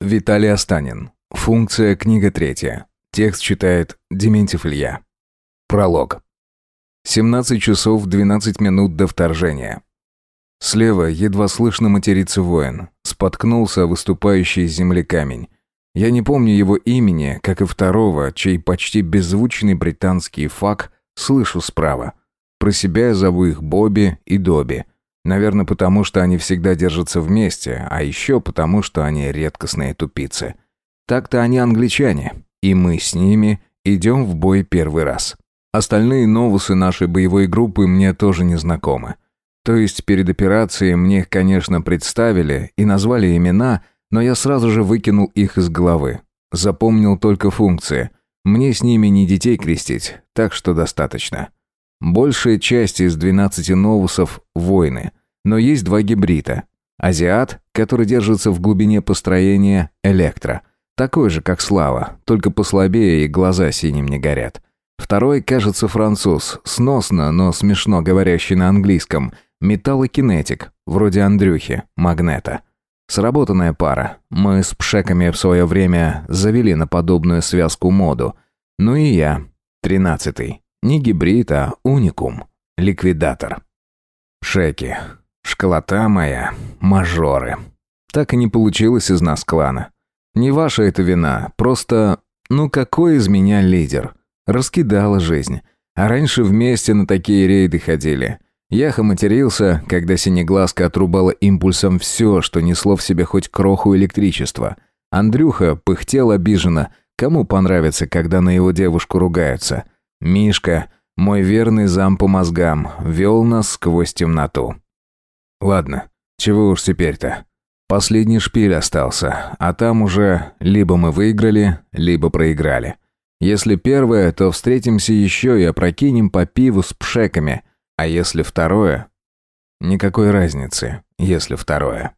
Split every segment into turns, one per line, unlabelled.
Виталий Останин. Функция книга третья. Текст читает Дементьев Илья. Пролог. 17 часов 12 минут до вторжения. Слева едва слышно матерится воин. Споткнулся выступающий из земли камень. Я не помню его имени, как и второго, чей почти беззвучный британский фак слышу справа. Про себя я зову их Бобби и Добби. Наверное, потому что они всегда держатся вместе, а еще потому, что они редкостные тупицы. Так-то они англичане, и мы с ними идем в бой первый раз. Остальные новусы нашей боевой группы мне тоже не знакомы. То есть перед операцией мне их, конечно, представили и назвали имена, но я сразу же выкинул их из головы. Запомнил только функции. Мне с ними не детей крестить, так что достаточно. Большая часть из 12 новусов – воины, но есть два гибрида. Азиат, который держится в глубине построения, электро. Такой же, как Слава, только послабее и глаза синим не горят. Второй, кажется, француз, сносно, но смешно говорящий на английском, металлокинетик, вроде Андрюхи, магнета. Сработанная пара. Мы с пшеками в свое время завели на подобную связку моду. Ну и я, тринадцатый. Не гибрид, а уникум. Ликвидатор. Шеки. Школота моя. Мажоры. Так и не получилось из нас клана. Не ваша это вина, просто... Ну какой из меня лидер? Раскидала жизнь. А раньше вместе на такие рейды ходили. Яха матерился, когда синеглазка отрубала импульсом все, что несло в себе хоть кроху электричества. Андрюха пыхтел обиженно. Кому понравится, когда на его девушку ругаются? Мишка, мой верный зам по мозгам, вел нас сквозь темноту. Ладно, чего уж теперь-то. Последний шпиль остался, а там уже либо мы выиграли, либо проиграли. Если первое, то встретимся еще и опрокинем по пиву с пшеками. А если второе? Никакой разницы, если второе.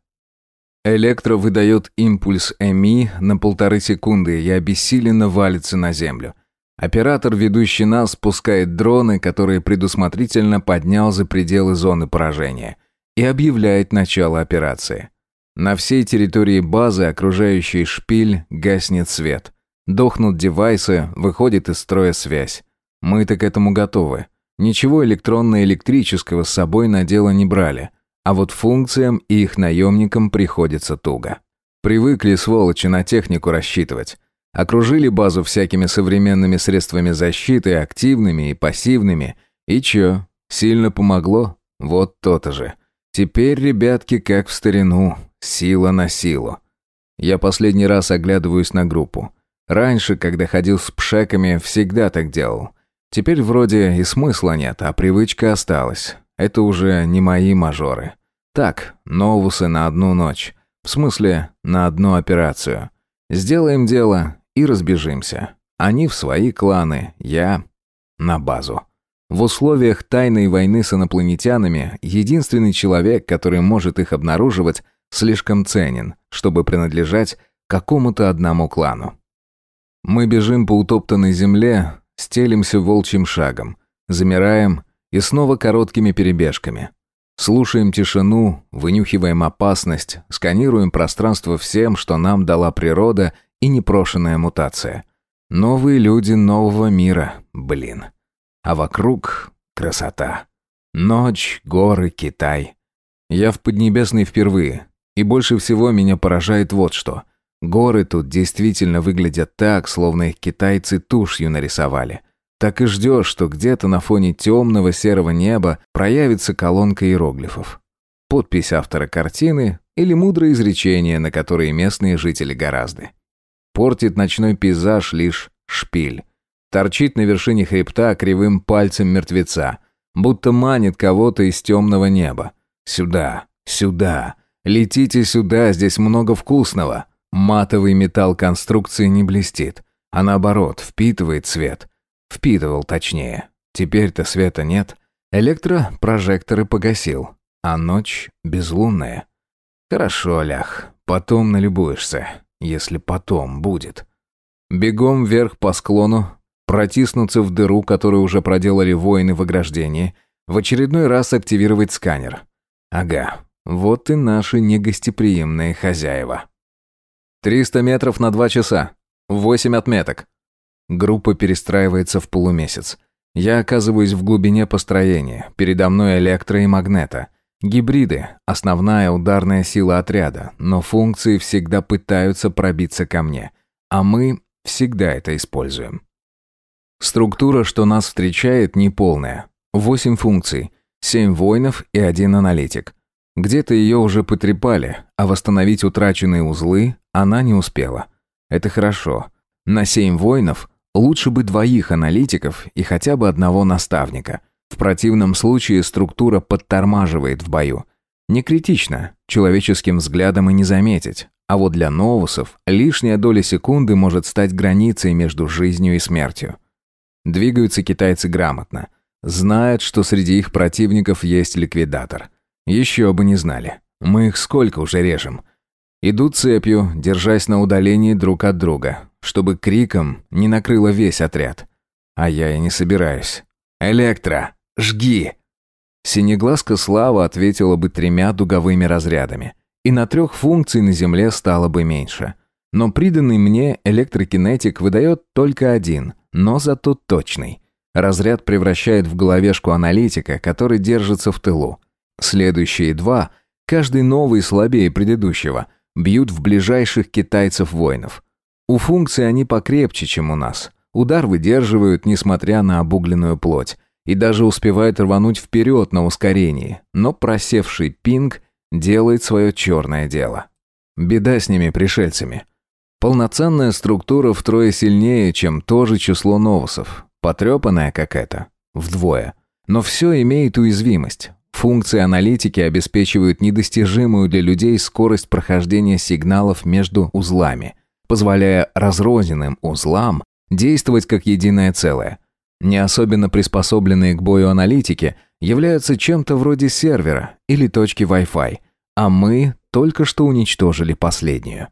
Электро выдает импульс ЭМИ на полторы секунды и обессиленно валится на землю. Оператор, ведущий нас, спускает дроны, которые предусмотрительно поднял за пределы зоны поражения, и объявляет начало операции. На всей территории базы, окружающей шпиль, гаснет свет. Дохнут девайсы, выходит из строя связь. Мы-то к этому готовы. Ничего электронно-электрического с собой на дело не брали. А вот функциям и их наемникам приходится туго. Привыкли, сволочи, на технику рассчитывать. Окружили базу всякими современными средствами защиты, активными и пассивными. И чё, сильно помогло? Вот то-то же. Теперь, ребятки, как в старину, сила на силу. Я последний раз оглядываюсь на группу. Раньше, когда ходил с пшеками, всегда так делал. Теперь вроде и смысла нет, а привычка осталась. Это уже не мои мажоры. Так, новусы на одну ночь. В смысле, на одну операцию. Сделаем дело и разбежимся. Они в свои кланы, я на базу. В условиях тайной войны с инопланетянами единственный человек, который может их обнаруживать, слишком ценен, чтобы принадлежать какому-то одному клану. Мы бежим по утоптанной земле, стелимся волчьим шагом, замираем и снова короткими перебежками. Слушаем тишину, вынюхиваем опасность, сканируем пространство всем, что нам дала природа и непрошенная мутация. Новые люди нового мира, блин. А вокруг красота. Ночь, горы, Китай. Я в Поднебесной впервые. И больше всего меня поражает вот что. Горы тут действительно выглядят так, словно их китайцы тушью нарисовали. Так и ждешь, что где-то на фоне темного серого неба проявится колонка иероглифов. Подпись автора картины или мудрое изречение, на которые местные жители гораздо. Портит ночной пейзаж лишь шпиль. Торчит на вершине хребта кривым пальцем мертвеца, будто манит кого-то из темного неба. Сюда, сюда, летите сюда, здесь много вкусного. Матовый металл конструкции не блестит, а наоборот, впитывает свет. Впитывал точнее. Теперь-то света нет. Электропрожекторы погасил, а ночь безлунная. Хорошо, Лях, потом налюбуешься, если потом будет. Бегом вверх по склону, протиснуться в дыру, которую уже проделали воины в ограждении, в очередной раз активировать сканер. Ага, вот и наши негостеприимные хозяева. «Триста метров на два часа. Восемь отметок». Группа перестраивается в полумесяц. Я оказываюсь в глубине построения. Передо мной электро и магнета. Гибриды – основная ударная сила отряда, но функции всегда пытаются пробиться ко мне. А мы всегда это используем. Структура, что нас встречает, неполная. Восемь функций, семь воинов и один аналитик. Где-то ее уже потрепали, а восстановить утраченные узлы она не успела. Это хорошо. На семь воинов лучше бы двоих аналитиков и хотя бы одного наставника. В противном случае структура подтормаживает в бою. Не критично, человеческим взглядом и не заметить. А вот для новусов лишняя доля секунды может стать границей между жизнью и смертью. Двигаются китайцы грамотно. Знают, что среди их противников есть ликвидатор. Еще бы не знали. Мы их сколько уже режем. Идут цепью, держась на удалении друг от друга, чтобы криком не накрыло весь отряд. А я и не собираюсь. «Электро! Жги!» Синеглазка Слава ответила бы тремя дуговыми разрядами и на трех функций на Земле стало бы меньше. Но приданный мне электрокинетик выдает только один, но зато точный. Разряд превращает в головешку аналитика, который держится в тылу. Следующие два, каждый новый слабее предыдущего, бьют в ближайших китайцев-воинов. У функций они покрепче, чем у нас. Удар выдерживают, несмотря на обугленную плоть, и даже успевают рвануть вперед на ускорении, но просевший пинг делает свое черное дело. Беда с ними пришельцами. Полноценная структура втрое сильнее, чем то же число новусов. Потрепанная как это. Вдвое. Но все имеет уязвимость. Функции аналитики обеспечивают недостижимую для людей скорость прохождения сигналов между узлами, позволяя разрозненным узлам действовать как единое целое. Не особенно приспособленные к бою аналитики – являются чем-то вроде сервера или точки Wi-Fi, а мы только что уничтожили последнюю.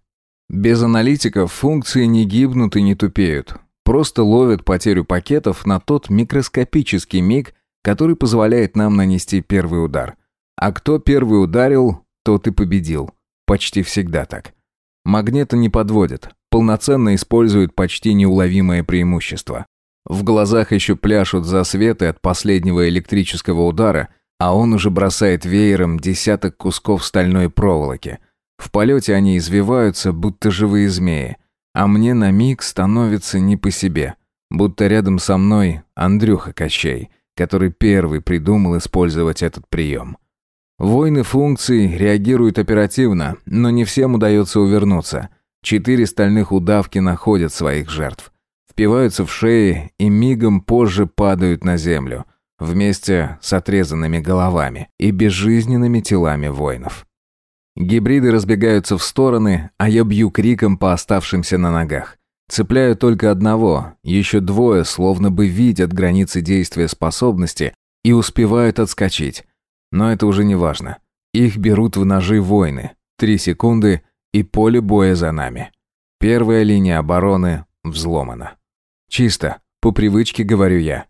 Без аналитиков функции не гибнут и не тупеют, просто ловят потерю пакетов на тот микроскопический миг, который позволяет нам нанести первый удар. А кто первый ударил, тот и победил. Почти всегда так. Магнета не подводят, полноценно используют почти неуловимое преимущество. В глазах еще пляшут засветы от последнего электрического удара, а он уже бросает веером десяток кусков стальной проволоки. В полете они извиваются, будто живые змеи. А мне на миг становится не по себе. Будто рядом со мной Андрюха Кощей, который первый придумал использовать этот прием. Войны функций реагируют оперативно, но не всем удается увернуться. Четыре стальных удавки находят своих жертв впиваются в шеи и мигом позже падают на землю, вместе с отрезанными головами и безжизненными телами воинов. Гибриды разбегаются в стороны, а я бью криком по оставшимся на ногах. Цепляю только одного, еще двое словно бы видят границы действия способности и успевают отскочить. Но это уже не важно. Их берут в ножи воины. Три секунды, и поле боя за нами. Первая линия обороны взломана. Чисто, по привычке говорю я.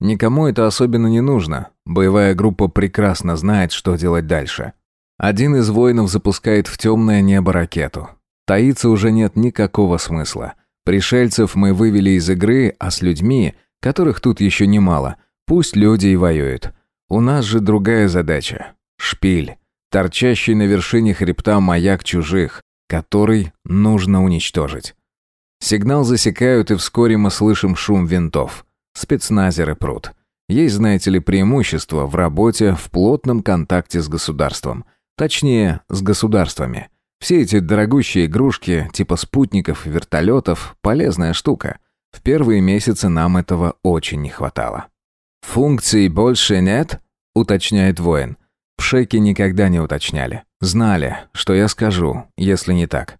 Никому это особенно не нужно. Боевая группа прекрасно знает, что делать дальше. Один из воинов запускает в темное небо ракету. Таиться уже нет никакого смысла. Пришельцев мы вывели из игры, а с людьми, которых тут еще немало, пусть люди и воюют. У нас же другая задача. Шпиль. Торчащий на вершине хребта маяк чужих, который нужно уничтожить. Сигнал засекают, и вскоре мы слышим шум винтов. Спецназеры прут. Есть, знаете ли, преимущество в работе в плотном контакте с государством. Точнее, с государствами. Все эти дорогущие игрушки, типа спутников и вертолетов, полезная штука. В первые месяцы нам этого очень не хватало. «Функций больше нет?» — уточняет воин. Пшеки никогда не уточняли. Знали, что я скажу, если не так.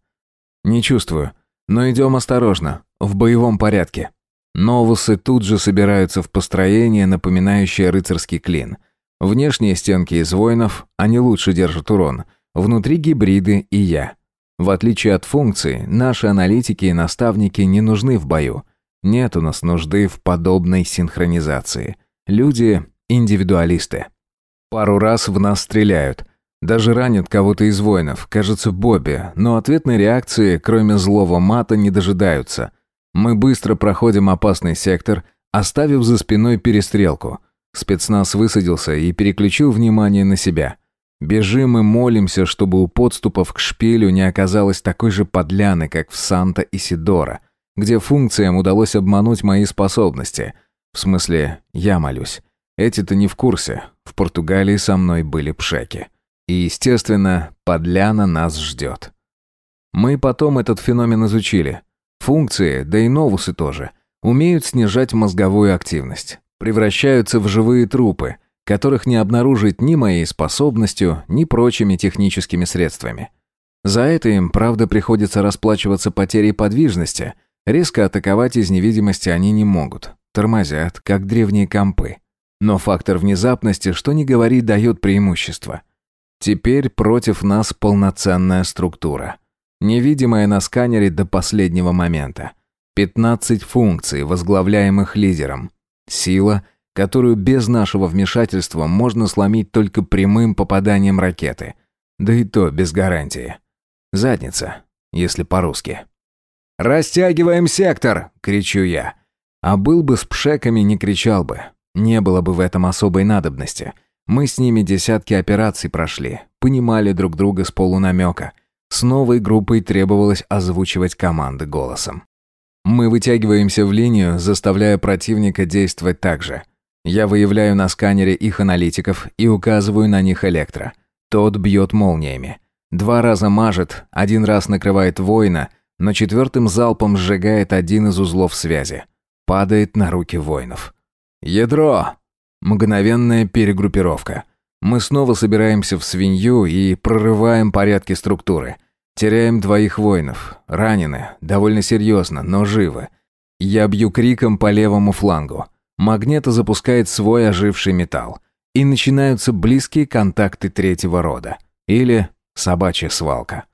«Не чувствую. Но идем осторожно, в боевом порядке. Новусы тут же собираются в построение, напоминающее рыцарский клин. Внешние стенки из воинов, они лучше держат урон. Внутри гибриды и я. В отличие от функций, наши аналитики и наставники не нужны в бою. Нет у нас нужды в подобной синхронизации. Люди – индивидуалисты. Пару раз в нас стреляют. Даже ранит кого-то из воинов, кажется, Бобби, но ответной реакции, кроме злого мата, не дожидаются. Мы быстро проходим опасный сектор, оставив за спиной перестрелку. Спецназ высадился и переключил внимание на себя. Бежим и молимся, чтобы у подступов к шпилю не оказалось такой же подляны, как в Санта-Исидора, где функциям удалось обмануть мои способности. В смысле, я молюсь. Эти-то не в курсе. В Португалии со мной были пшеки. И, естественно, подляна нас ждет. Мы потом этот феномен изучили. Функции, да и новусы тоже, умеют снижать мозговую активность. Превращаются в живые трупы, которых не обнаружить ни моей способностью, ни прочими техническими средствами. За это им, правда, приходится расплачиваться потерей подвижности. Резко атаковать из невидимости они не могут. Тормозят, как древние компы. Но фактор внезапности, что ни говори, дает преимущество. Теперь против нас полноценная структура. Невидимая на сканере до последнего момента. 15 функций, возглавляемых лидером. Сила, которую без нашего вмешательства можно сломить только прямым попаданием ракеты. Да и то без гарантии. Задница, если по-русски. «Растягиваем сектор!» — кричу я. А был бы с пшеками, не кричал бы. Не было бы в этом особой надобности. Мы с ними десятки операций прошли, понимали друг друга с полунамека. С новой группой требовалось озвучивать команды голосом. Мы вытягиваемся в линию, заставляя противника действовать так же. Я выявляю на сканере их аналитиков и указываю на них электро. Тот бьет молниями. Два раза мажет, один раз накрывает воина, но четвертым залпом сжигает один из узлов связи. Падает на руки воинов. «Ядро!» Мгновенная перегруппировка. Мы снова собираемся в свинью и прорываем порядки структуры. Теряем двоих воинов. Ранены. Довольно серьезно, но живы. Я бью криком по левому флангу. Магнета запускает свой оживший металл. И начинаются близкие контакты третьего рода. Или собачья свалка.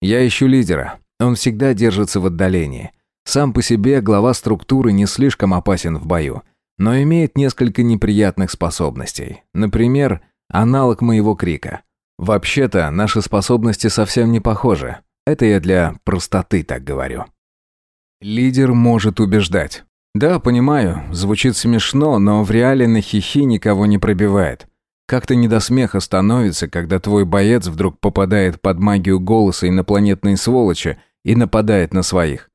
Я ищу лидера. Он всегда держится в отдалении. Сам по себе глава структуры не слишком опасен в бою но имеет несколько неприятных способностей. Например, аналог моего крика. Вообще-то, наши способности совсем не похожи. Это я для простоты так говорю. Лидер может убеждать. Да, понимаю, звучит смешно, но в реале на хихи никого не пробивает. Как-то не до смеха становится, когда твой боец вдруг попадает под магию голоса инопланетной сволочи и нападает на своих.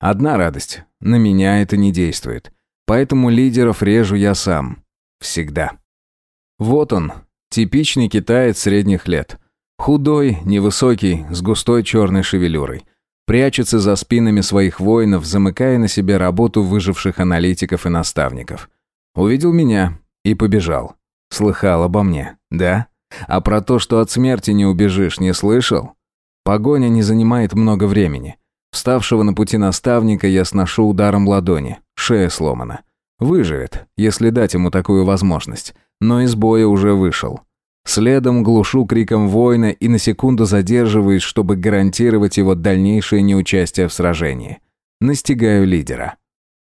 Одна радость. На меня это не действует. Поэтому лидеров режу я сам. Всегда. Вот он, типичный китаец средних лет. Худой, невысокий, с густой черной шевелюрой. Прячется за спинами своих воинов, замыкая на себе работу выживших аналитиков и наставников. Увидел меня и побежал. Слыхал обо мне, да? А про то, что от смерти не убежишь, не слышал? Погоня не занимает много времени. Вставшего на пути наставника я сношу ударом ладони. Шея сломана. Выживет, если дать ему такую возможность. Но из боя уже вышел. Следом глушу криком воина и на секунду задерживаюсь, чтобы гарантировать его дальнейшее неучастие в сражении. Настигаю лидера.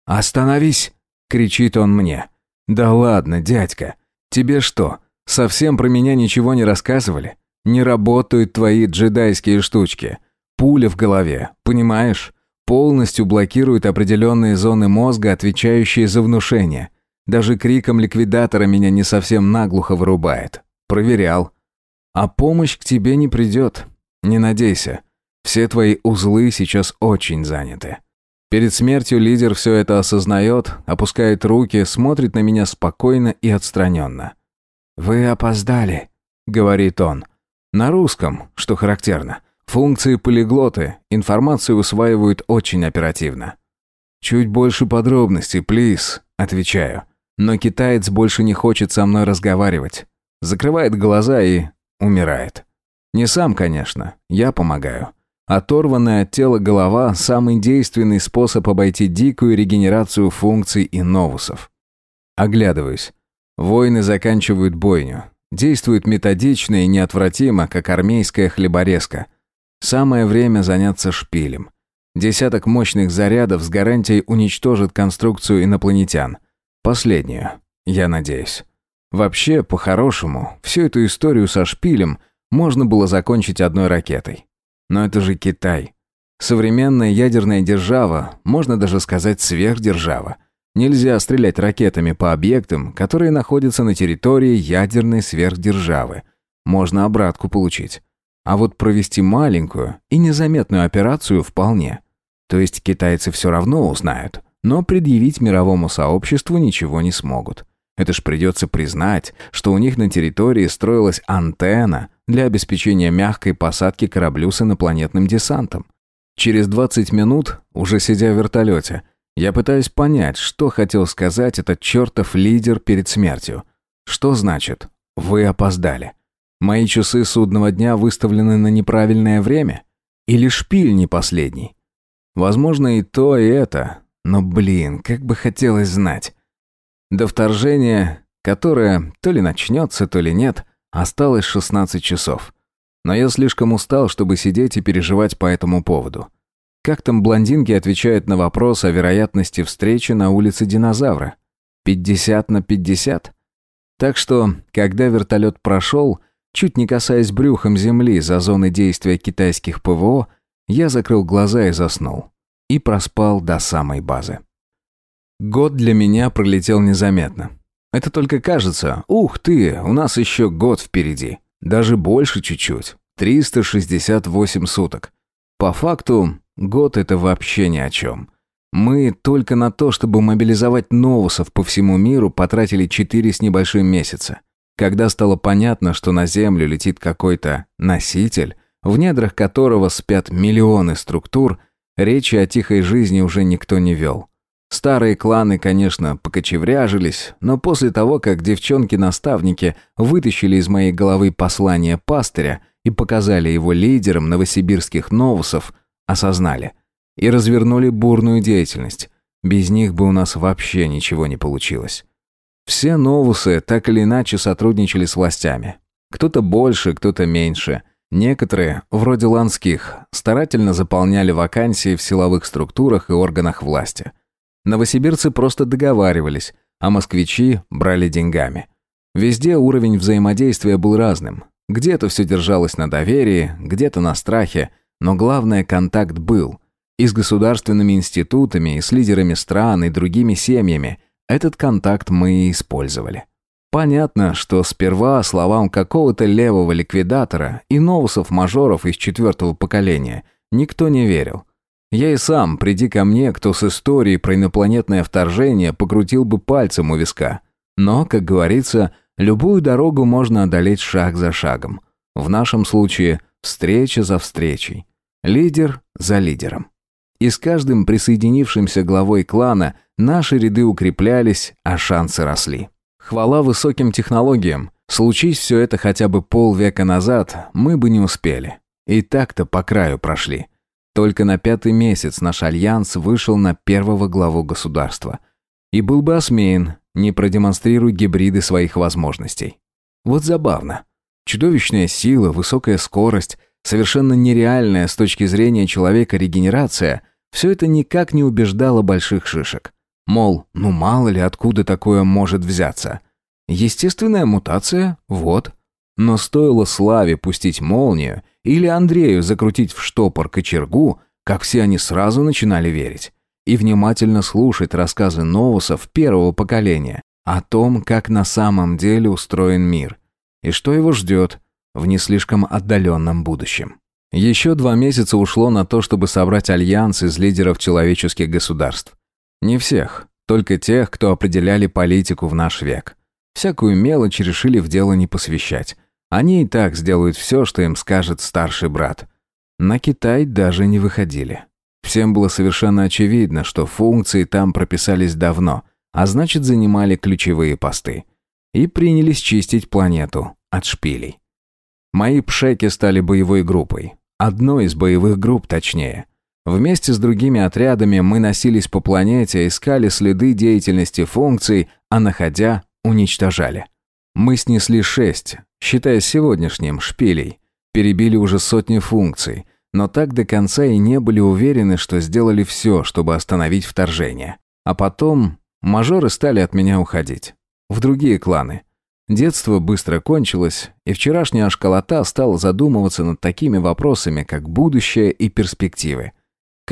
«Остановись!» — кричит он мне. «Да ладно, дядька. Тебе что, совсем про меня ничего не рассказывали? Не работают твои джедайские штучки. Пуля в голове, понимаешь? Полностью блокирует определенные зоны мозга, отвечающие за внушение. Даже криком ликвидатора меня не совсем наглухо вырубает. Проверял. А помощь к тебе не придет. Не надейся. Все твои узлы сейчас очень заняты. Перед смертью лидер все это осознает, опускает руки, смотрит на меня спокойно и отстраненно. «Вы опоздали», — говорит он. На русском, что характерно. Функции полиглоты, информацию усваивают очень оперативно. «Чуть больше подробностей, плиз», — отвечаю. Но китаец больше не хочет со мной разговаривать. Закрывает глаза и умирает. Не сам, конечно, я помогаю. Оторванная от тела голова – самый действенный способ обойти дикую регенерацию функций и новусов. Оглядываюсь. Воины заканчивают бойню. Действуют методично и неотвратимо, как армейская хлеборезка. Самое время заняться шпилем. Десяток мощных зарядов с гарантией уничтожит конструкцию инопланетян. Последнюю, я надеюсь. Вообще, по-хорошему, всю эту историю со шпилем можно было закончить одной ракетой. Но это же Китай. Современная ядерная держава, можно даже сказать сверхдержава. Нельзя стрелять ракетами по объектам, которые находятся на территории ядерной сверхдержавы. Можно обратку получить. А вот провести маленькую и незаметную операцию вполне. То есть китайцы все равно узнают, но предъявить мировому сообществу ничего не смогут. Это ж придется признать, что у них на территории строилась антенна для обеспечения мягкой посадки кораблю с инопланетным десантом. Через 20 минут, уже сидя в вертолете, я пытаюсь понять, что хотел сказать этот чертов лидер перед смертью. Что значит «вы опоздали»? Мои часы судного дня выставлены на неправильное время? Или шпиль не последний? Возможно, и то, и это. Но, блин, как бы хотелось знать. До вторжения, которое то ли начнется, то ли нет, осталось 16 часов. Но я слишком устал, чтобы сидеть и переживать по этому поводу. Как там блондинки отвечают на вопрос о вероятности встречи на улице динозавра? 50 на 50? Так что, когда вертолет прошел, Чуть не касаясь брюхом земли за зоны действия китайских ПВО, я закрыл глаза и заснул. И проспал до самой базы. Год для меня пролетел незаметно. Это только кажется, ух ты, у нас еще год впереди. Даже больше чуть-чуть. 368 суток. По факту, год это вообще ни о чем. Мы только на то, чтобы мобилизовать новусов по всему миру, потратили 4 с небольшим месяца. Когда стало понятно, что на Землю летит какой-то носитель, в недрах которого спят миллионы структур, речи о тихой жизни уже никто не вел. Старые кланы, конечно, покочевряжились, но после того, как девчонки-наставники вытащили из моей головы послание пастыря и показали его лидерам новосибирских новусов, осознали и развернули бурную деятельность. Без них бы у нас вообще ничего не получилось. Все новусы так или иначе сотрудничали с властями. Кто-то больше, кто-то меньше. Некоторые, вроде Ланских, старательно заполняли вакансии в силовых структурах и органах власти. Новосибирцы просто договаривались, а москвичи брали деньгами. Везде уровень взаимодействия был разным. Где-то все держалось на доверии, где-то на страхе, но главное контакт был. И с государственными институтами, и с лидерами стран, и другими семьями – этот контакт мы и использовали. Понятно, что сперва словам какого-то левого ликвидатора и новусов-мажоров из четвертого поколения никто не верил. Я и сам, приди ко мне, кто с историей про инопланетное вторжение, покрутил бы пальцем у виска. Но, как говорится, любую дорогу можно одолеть шаг за шагом. В нашем случае встреча за встречей. Лидер за лидером. И с каждым присоединившимся главой клана наши ряды укреплялись, а шансы росли. Хвала высоким технологиям. Случись все это хотя бы полвека назад, мы бы не успели. И так-то по краю прошли. Только на пятый месяц наш альянс вышел на первого главу государства. И был бы осмеян, не продемонстрируя гибриды своих возможностей. Вот забавно. Чудовищная сила, высокая скорость, совершенно нереальная с точки зрения человека регенерация – все это никак не убеждало больших шишек. Мол, ну мало ли откуда такое может взяться. Естественная мутация, вот. Но стоило Славе пустить молнию или Андрею закрутить в штопор кочергу, как все они сразу начинали верить. И внимательно слушать рассказы новусов первого поколения о том, как на самом деле устроен мир и что его ждет в не слишком отдаленном будущем. Еще два месяца ушло на то, чтобы собрать альянс из лидеров человеческих государств. Не всех, только тех, кто определяли политику в наш век. Всякую мелочь решили в дело не посвящать. Они и так сделают все, что им скажет старший брат. На Китай даже не выходили. Всем было совершенно очевидно, что функции там прописались давно, а значит занимали ключевые посты. И принялись чистить планету от шпилей. Мои пшеки стали боевой группой. Одной из боевых групп, точнее. Вместе с другими отрядами мы носились по планете, искали следы деятельности функций, а находя, уничтожали. Мы снесли шесть, считая сегодняшним, шпилей. Перебили уже сотни функций, но так до конца и не были уверены, что сделали все, чтобы остановить вторжение. А потом мажоры стали от меня уходить. В другие кланы. Детство быстро кончилось, и вчерашняя школота стала задумываться над такими вопросами, как будущее и перспективы.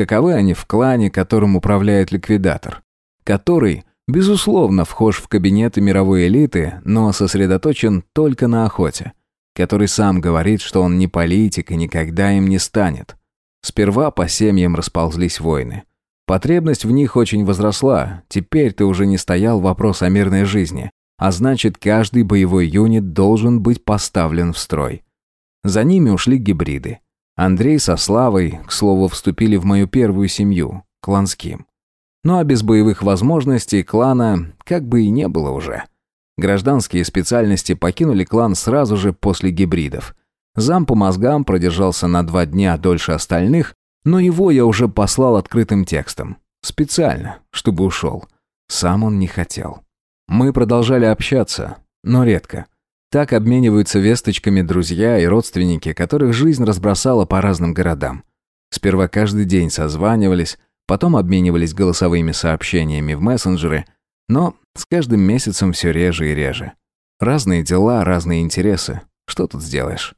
Каковы они в клане, которым управляет ликвидатор? Который, безусловно, вхож в кабинеты мировой элиты, но сосредоточен только на охоте. Который сам говорит, что он не политик и никогда им не станет. Сперва по семьям расползлись войны. Потребность в них очень возросла, теперь ты уже не стоял вопрос о мирной жизни, а значит, каждый боевой юнит должен быть поставлен в строй. За ними ушли гибриды. Андрей со Славой, к слову, вступили в мою первую семью, кланским. Ну а без боевых возможностей клана как бы и не было уже. Гражданские специальности покинули клан сразу же после гибридов. Зам по мозгам продержался на два дня дольше остальных, но его я уже послал открытым текстом. Специально, чтобы ушел. Сам он не хотел. Мы продолжали общаться, но редко. Так обмениваются весточками друзья и родственники, которых жизнь разбросала по разным городам. Сперва каждый день созванивались, потом обменивались голосовыми сообщениями в мессенджеры, но с каждым месяцем все реже и реже. Разные дела, разные интересы. Что тут сделаешь?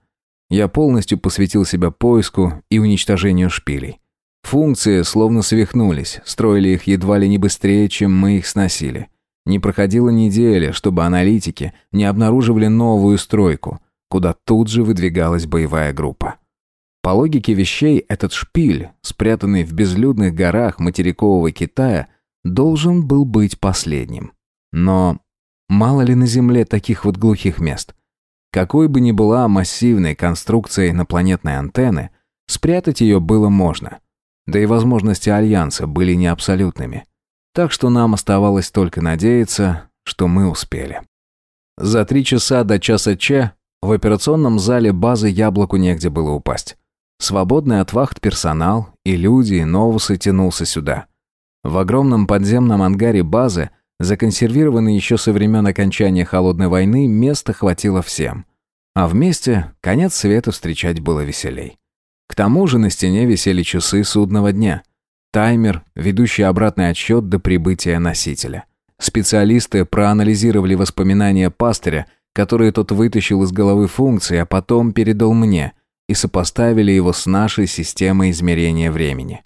Я полностью посвятил себя поиску и уничтожению шпилей. Функции словно свихнулись, строили их едва ли не быстрее, чем мы их сносили. Не проходила неделя, чтобы аналитики не обнаруживали новую стройку, куда тут же выдвигалась боевая группа. По логике вещей, этот шпиль, спрятанный в безлюдных горах материкового Китая, должен был быть последним. Но мало ли на Земле таких вот глухих мест. Какой бы ни была массивной конструкция инопланетной антенны, спрятать ее было можно. Да и возможности Альянса были не абсолютными. Так что нам оставалось только надеяться, что мы успели. За три часа до часа Че в операционном зале базы яблоку негде было упасть. Свободный от вахт персонал и люди, и новусы тянулся сюда. В огромном подземном ангаре базы, законсервированной еще со времен окончания Холодной войны, места хватило всем. А вместе конец света встречать было веселей. К тому же на стене висели часы судного дня – Таймер, ведущий обратный отсчет до прибытия носителя. Специалисты проанализировали воспоминания пастыря, которые тот вытащил из головы функции, а потом передал мне, и сопоставили его с нашей системой измерения времени.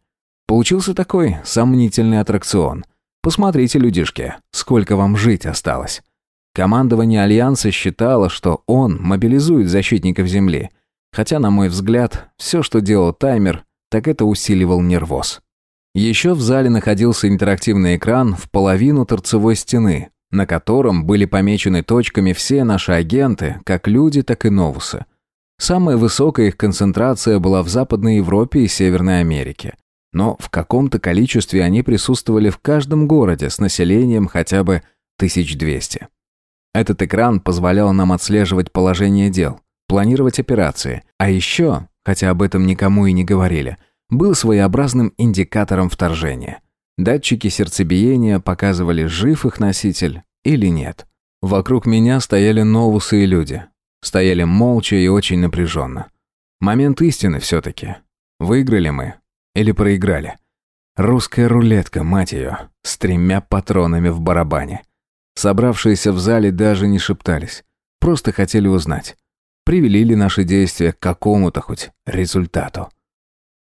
Получился такой сомнительный аттракцион. Посмотрите, людишки, сколько вам жить осталось. Командование Альянса считало, что он мобилизует защитников Земли. Хотя, на мой взгляд, все, что делал таймер, так это усиливал нервоз. Еще в зале находился интерактивный экран в половину торцевой стены, на котором были помечены точками все наши агенты, как люди, так и новусы. Самая высокая их концентрация была в Западной Европе и Северной Америке. Но в каком-то количестве они присутствовали в каждом городе с населением хотя бы 1200. Этот экран позволял нам отслеживать положение дел, планировать операции, а еще, хотя об этом никому и не говорили – был своеобразным индикатором вторжения. Датчики сердцебиения показывали, жив их носитель или нет. Вокруг меня стояли новусы и люди. Стояли молча и очень напряженно. Момент истины все-таки. Выиграли мы или проиграли? Русская рулетка, мать ее, с тремя патронами в барабане. Собравшиеся в зале даже не шептались. Просто хотели узнать, привели ли наши действия к какому-то хоть результату.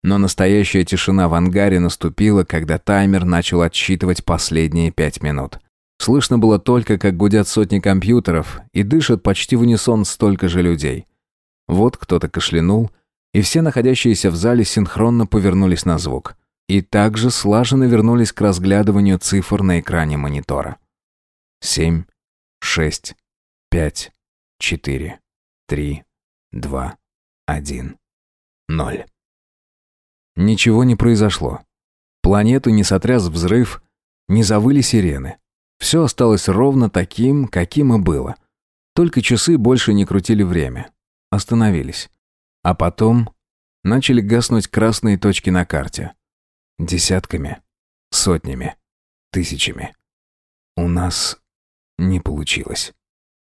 Но настоящая тишина в ангаре наступила, когда таймер начал отсчитывать последние пять минут. Слышно было только, как гудят сотни компьютеров и дышат почти в унисон столько же людей. Вот кто-то кашлянул, и все находящиеся в зале синхронно повернулись на звук. И также слаженно вернулись к разглядыванию цифр на экране монитора. Семь, шесть, пять, четыре, три, два, один, ноль. Ничего не произошло. Планету не сотряс взрыв, не завыли сирены. Все осталось ровно таким, каким и было. Только часы больше не крутили время. Остановились. А потом начали гаснуть красные точки на карте. Десятками, сотнями, тысячами. У нас не получилось.